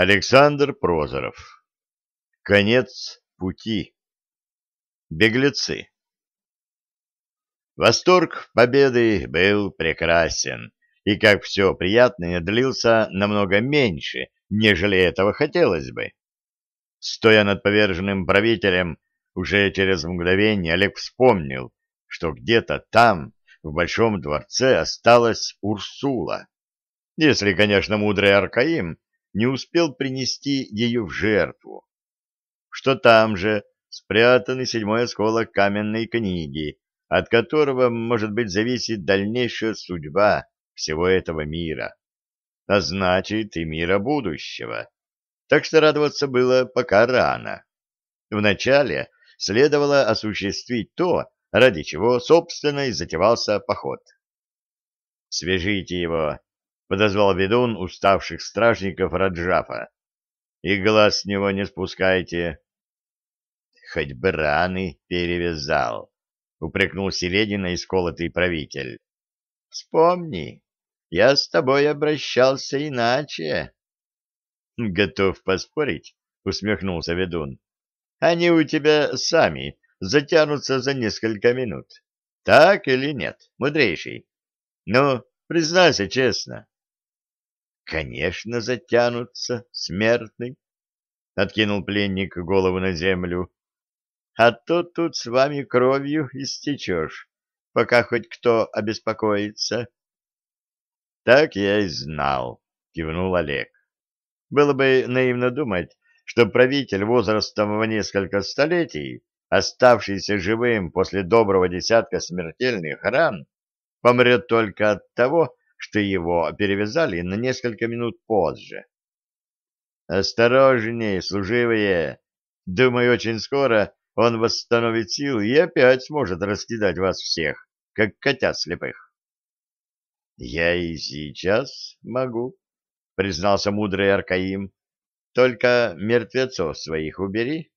Александр Прозоров. Конец пути. Беглецы. Восторг победы был прекрасен, и, как все приятное, длился намного меньше, нежели этого хотелось бы. Стоя над поверженным правителем, уже через мгновение Олег вспомнил, что где-то там, в Большом дворце, осталась Урсула. Если, конечно, мудрый Аркаим не успел принести ее в жертву. Что там же спрятанный седьмой осколок каменной книги, от которого, может быть, зависит дальнейшая судьба всего этого мира, а значит и мира будущего. Так что радоваться было пока рано. Вначале следовало осуществить то, ради чего, собственно, и затевался поход. «Свяжите его», — подозвал ведун уставших стражников Раджафа. — И глаз с него не спускайте. — Хоть бы раны перевязал, — упрекнул Середина исколотый правитель. — Вспомни, я с тобой обращался иначе. — Готов поспорить, — усмехнулся ведун. — Они у тебя сами затянутся за несколько минут. Так или нет, мудрейший? Ну, признайся честно. Конечно, затянутся, смертный, — откинул пленник голову на землю. — А то тут с вами кровью истечешь, пока хоть кто обеспокоится. — Так я и знал, — кивнул Олег. Было бы наивно думать, что правитель возрастом в несколько столетий, оставшийся живым после доброго десятка смертельных ран, помрет только от того, что его перевязали на несколько минут позже. «Осторожнее, служивые! Думаю, очень скоро он восстановит силы и опять сможет раскидать вас всех, как котят слепых». «Я и сейчас могу», — признался мудрый Аркаим. «Только мертвецов своих убери».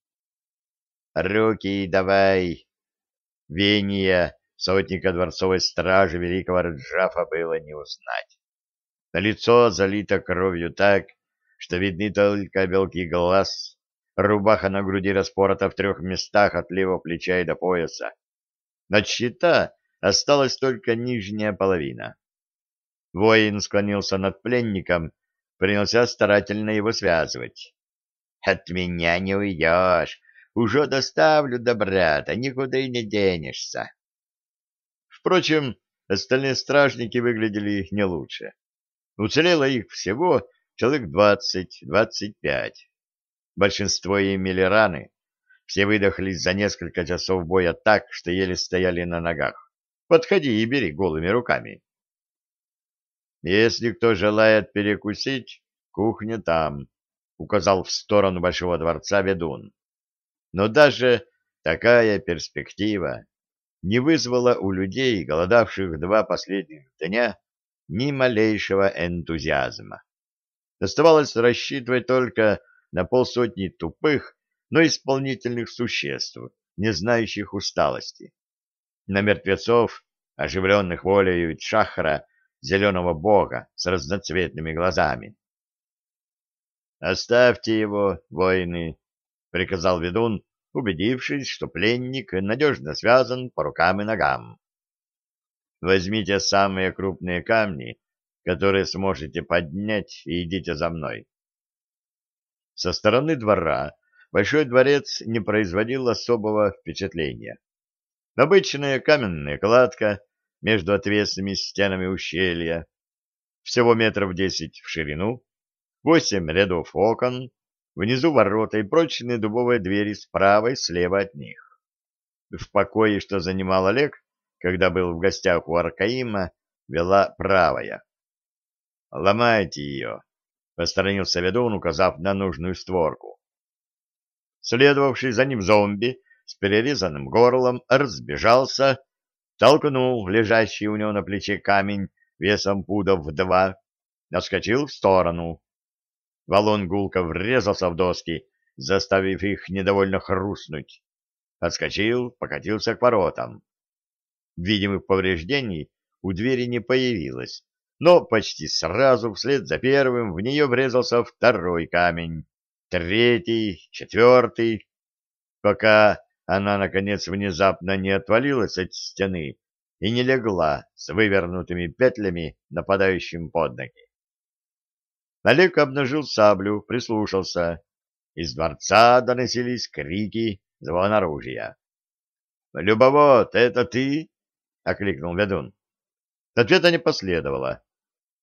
«Руки давай!» Вения Сотника дворцовой стражи великого Раджафа было не узнать. Лицо залито кровью так, что видны только белки глаз, рубаха на груди распорота в трех местах от левого плеча и до пояса. От щита осталась только нижняя половина. Воин склонился над пленником, принялся старательно его связывать. — От меня не уйдешь, уже доставлю до брата, никуда и не денешься. Впрочем, остальные стражники выглядели не лучше. Уцелело их всего человек двадцать-двадцать пять. Большинство имели раны. Все выдохлись за несколько часов боя так, что еле стояли на ногах. Подходи и бери голыми руками. Если кто желает перекусить, кухня там, указал в сторону большого дворца ведун. Но даже такая перспектива не вызвало у людей, голодавших два последних дня, ни малейшего энтузиазма. Оставалось рассчитывать только на полсотни тупых, но исполнительных существ, не знающих усталости. На мертвецов, оживленных волею Чахра, зеленого бога с разноцветными глазами. «Оставьте его, воины», — приказал ведун, убедившись, что пленник надежно связан по рукам и ногам. Возьмите самые крупные камни, которые сможете поднять, и идите за мной. Со стороны двора Большой дворец не производил особого впечатления. Обычная каменная кладка между отвесными стенами ущелья, всего метров десять в ширину, восемь рядов окон, Внизу ворота и прочные дубовые двери справа и слева от них. В покое, что занимал Олег, когда был в гостях у Аркаима, вела правая. «Ломайте ее», — посторонился ведун, указав на нужную створку. Следовавший за ним зомби с перерезанным горлом разбежался, толкнул лежащий у него на плече камень весом пудов в два, отскочил в сторону. Валун гулко врезался в доски, заставив их недовольно хрустнуть. Отскочил, покатился к воротам. Видимых повреждений у двери не появилось, но почти сразу вслед за первым в нее врезался второй камень, третий, четвертый, пока она, наконец, внезапно не отвалилась от стены и не легла с вывернутыми петлями нападающим под ноги. Олег обнажил саблю, прислушался. Из дворца доносились крики, звон оружия. — Любовод, это ты? — окликнул ведун. Ответа не последовало.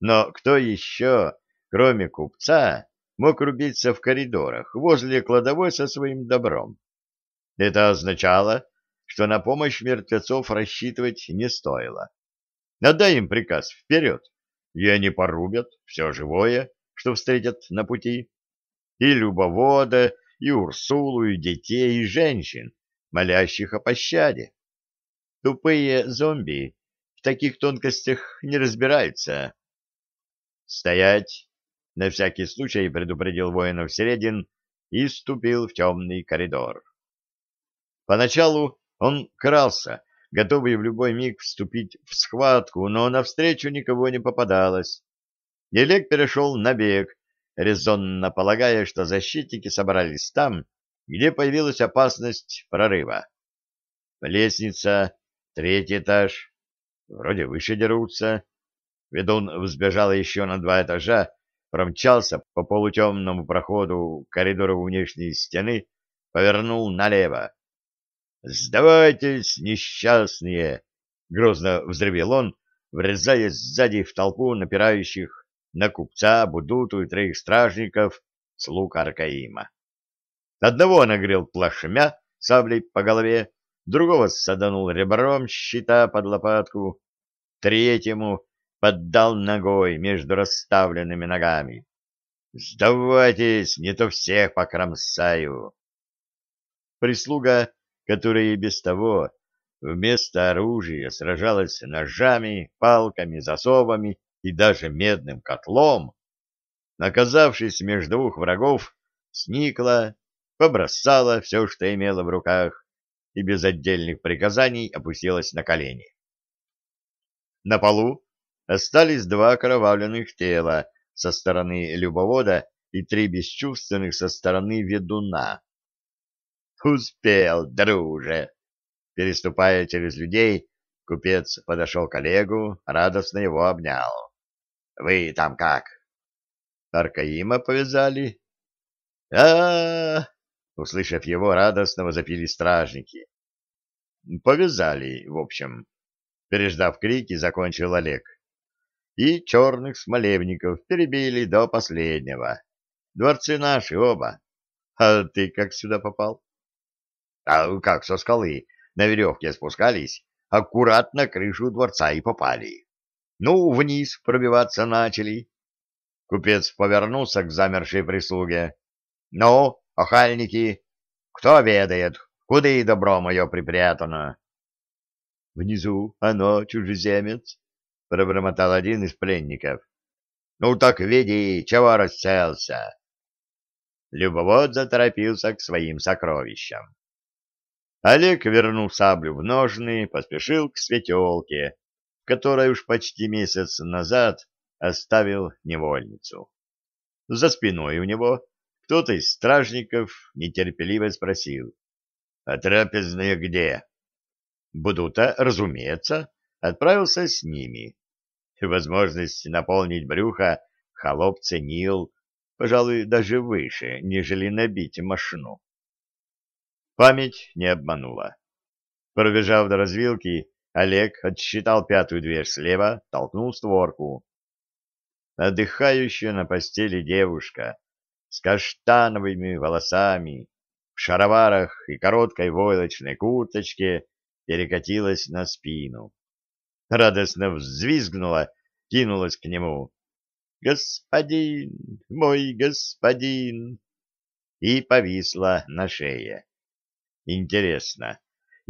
Но кто еще, кроме купца, мог рубиться в коридорах возле кладовой со своим добром? Это означало, что на помощь мертвецов рассчитывать не стоило. Отдай им приказ вперед, и они порубят все живое, что встретят на пути. И любовода, и Урсулу, и детей, и женщин, молящих о пощаде. Тупые зомби в таких тонкостях не разбираются. «Стоять!» — на всякий случай предупредил воинов Середин и ступил в темный коридор. Поначалу он крался, готовый в любой миг вступить в схватку, но навстречу никого не попадалось. Елек перешел на бег, резонно полагая, что защитники собрались там, где появилась опасность прорыва. Лестница, третий этаж, вроде выше дерутся. Ведун взбежал еще на два этажа, промчался по полутемному проходу коридора внешней стены, повернул налево. «Сдавайтесь, несчастные!» — грозно взревел он, врезаясь сзади в толпу напирающих на купца, Будуту и троих стражников слуг Аркаима. Одного нагрел плашмя саблей по голове, другого саданул ребром щита под лопатку, третьему поддал ногой между расставленными ногами. «Сдавайтесь, не то всех покромсаю!» Прислуга, которая и без того вместо оружия сражалась ножами, палками, засовами и даже медным котлом, оказавшись между двух врагов, сникла, побросала все, что имела в руках, и без отдельных приказаний опустилась на колени. На полу остались два окровавленных тела со стороны любовода и три бесчувственных со стороны ведуна. «Успел, друже!» Переступая через людей, купец подошел к Олегу, радостно его обнял. «Вы там как?» «Аркаима повязали?» а, -а, -а Услышав его, радостно запили стражники. «Повязали, в общем». Переждав крики, закончил Олег и черных смолевников перебили до последнего. Дворцы наши оба. А ты как сюда попал? А как со скалы на веревке спускались, аккуратно крышу дворца и попали. Ну, вниз пробиваться начали. Купец повернулся к замершей прислуге. Ну, охальники, кто ведает, куда и добро мое припрятано? Внизу оно, чужеземец, — пробормотал один из пленников. — Ну так веди, чего расцелся? Любовод заторопился к своим сокровищам. Олег вернул саблю в ножны, поспешил к светелке, которой уж почти месяц назад оставил невольницу. За спиной у него кто-то из стражников нетерпеливо спросил. — А трапезная где? Будута, разумеется, отправился с ними. Возможность наполнить брюхо холоп ценил, пожалуй, даже выше, нежели набить мошну. Память не обманула. Пробежав до развилки, Олег отсчитал пятую дверь слева, толкнул створку. Отдыхающая на постели девушка с каштановыми волосами, в шароварах и короткой войлочной курточке перекатилась на спину радостно взвизгнула, кинулась к нему. «Господин, мой господин!» и повисла на шее. Интересно,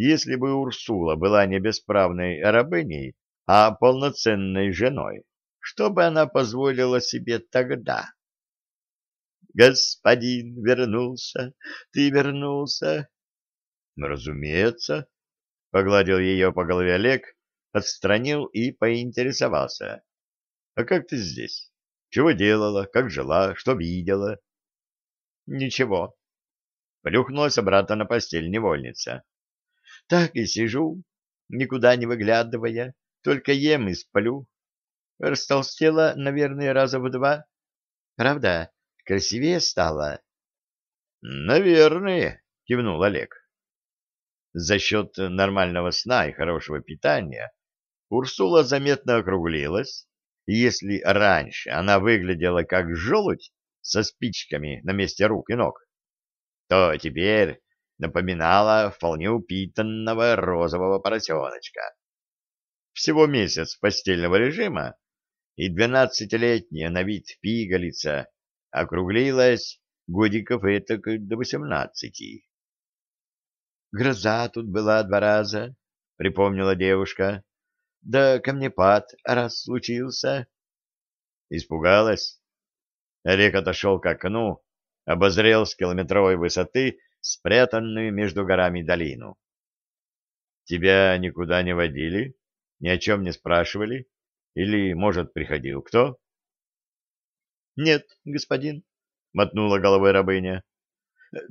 если бы Урсула была не бесправной рабыней, а полноценной женой, что бы она позволила себе тогда? «Господин вернулся, ты вернулся?» «Разумеется», — погладил ее по голове Олег, отстранил и поинтересовался. А как ты здесь? Чего делала, как жила, что видела? Ничего. Плюхнулась обратно на постель невольница. Так и сижу, никуда не выглядывая, только ем и сплю. Растолстела, наверное, раза в два. Правда, красивее стала? — Наверное, — кивнул Олег. За счет нормального сна и хорошего питания Урсула заметно округлилась, и если раньше она выглядела как желудь со спичками на месте рук и ног, то теперь напоминала вполне упитанного розового поросеночка. Всего месяц постельного режима, и двенадцатилетняя на вид пигалица округлилась годиков этак до восемнадцати. «Гроза тут была два раза», — припомнила девушка. «Да камнепад раз случился». Испугалась? Олег отошел к окну, обозрел с километровой высоты спрятанную между горами долину. «Тебя никуда не водили? Ни о чем не спрашивали? Или, может, приходил кто?» «Нет, господин», — мотнула головой рабыня.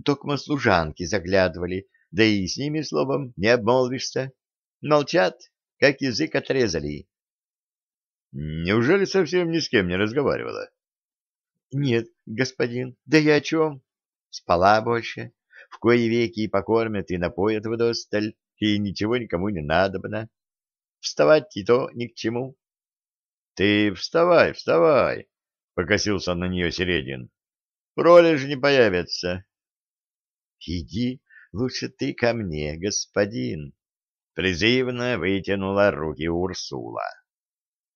«Токмо служанки заглядывали, да и с ними словом не обмолвишься. Молчат, как язык отрезали». «Неужели совсем ни с кем не разговаривала?» «Нет, господин, да я о чем? Спала больше. В кои веки и покормят, и напоят вдосталь, и ничего никому не надобно. Вставать и то ни к чему». «Ты вставай, вставай!» покосился на нее Середин. Роли же не появятся. Иди лучше ты ко мне, господин, призывно вытянула руки Урсула.